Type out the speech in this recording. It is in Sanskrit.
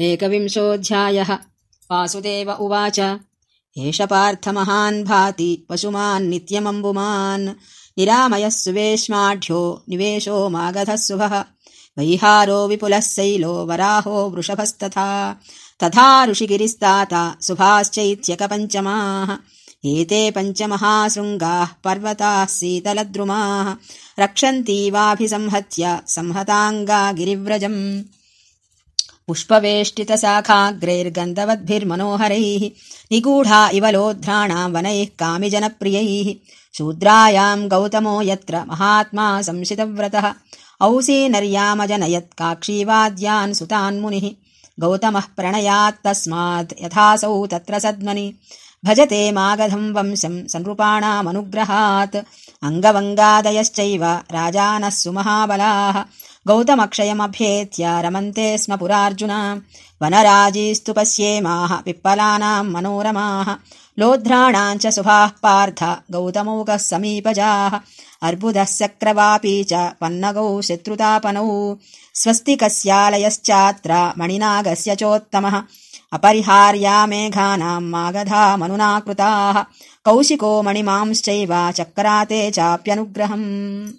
एकविंशोऽध्यायः। वासुदेव उवाच। एष पार्थमहान् भाति पशुमान्नित्यमम्बुमान् निरामयः सुवेश्माढ्यो निवेशो मागधः सुभः वैहारो विपुलः शैलो वराहो वृषभस्तथा। तथा ऋषिगिरिस्ताता सुभाश्चैत्यकपञ्चमाः। एते पञ्चमहाशृङ्गाः पर्वताः शीतलद्रुमाः। रक्षन्तीवाभिसंहत्य संहताङ्गा गिरिव्रजम् पुष्पवेष्टितशाखाग्रैर्गन्धवद्भिर्मनोहरैः निगूढा इव लोध्राणाम् वनैः कामिजनप्रियैः शूद्रायाम् गौतमो यत्र महात्मा संशितव्रतः औसी नर्यामजनयत् काक्षीवाद्यान् सुतान्मुनिः गौतमः प्रणयात्तस्मात् यथासौ तत्र सद्मनि। भजते मागधम् वंशम् सनृपाणामनुग्रहात् अङ्गवङ्गादयश्चैव राजानः सुमहाबलाः गौतमक्षयमभ्येत्य रमन्ते स्म पुरार्जुन। वनराजीस्तु पश्येमाः पिप्पलानाम् मनोरमाः। लोध्राणाम् च शुभाः पार्थ। गौतमौकः समीपजाः। अर्बुदः सक्रवापी च पन्नगौ शत्रुतापनौ। स्वस्तिकस्यालयश्चात्र मणिनागस्य चोत्तमः। अपरिहार्या मेघानाम् मागधामनुना कृताः कौशिको मणिमांश्चैव चक्राते चाप्यनुग्रहम्